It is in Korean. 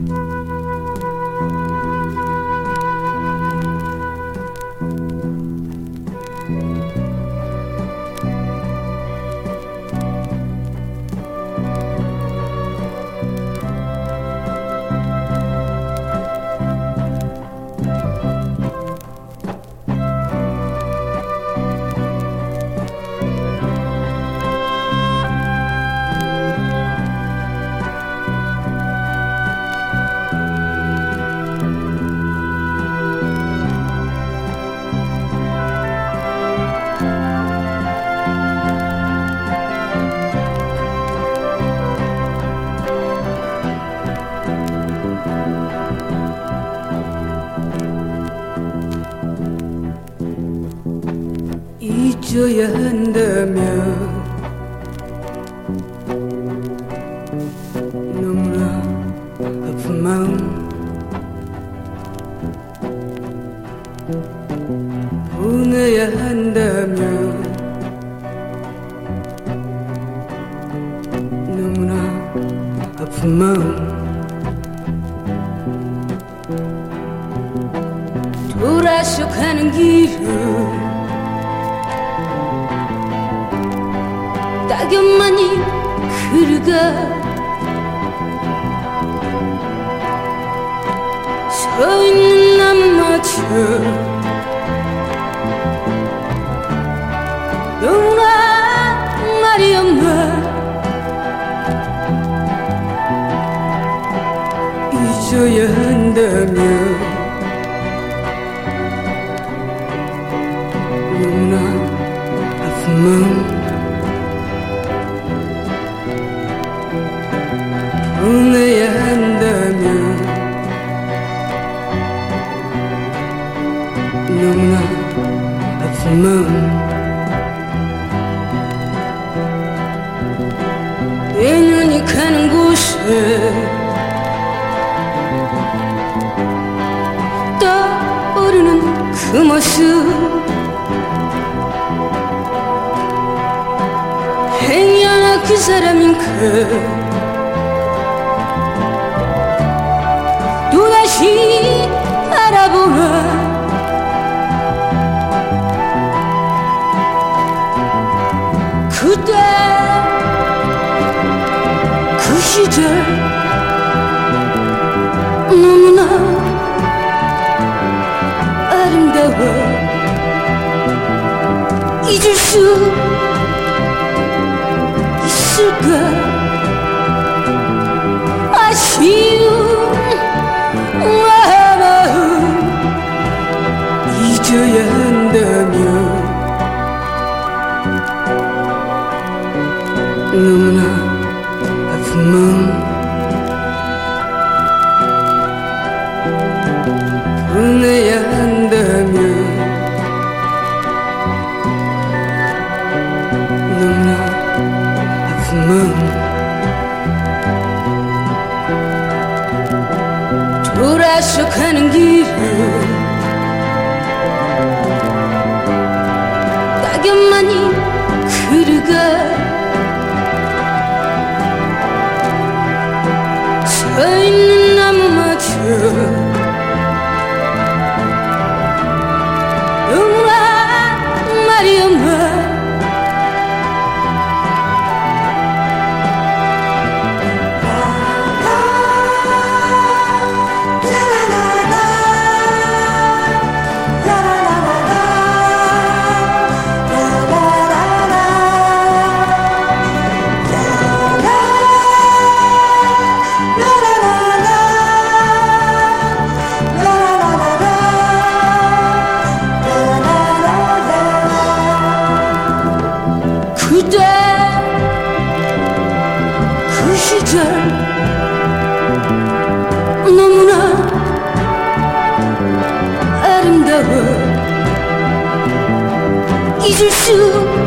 잊 어야 한다면 너무나 아픈 마음. 보내야 한다면 너무나 아픈 마음. 돌아서 가는 길을 낙엽만이 흐르가 서 있는 나무마저 너무나 말이 없나? 잊어야 한다면 너무나 아픈 마음 보내야 한다면 너무나 아픈 마음 내 눈이 가는 곳에 떠오르는 그 모습. 행여나 그 사람인가 그때 그 시절 너무나 아름다워. 잊을 수 있을까 한다면 너무나 아픈 마음 보내야 한다면 너무나 아픈 마음 돌아서 가는 길을 서 그 시절 너무나 아름다워 잊을 수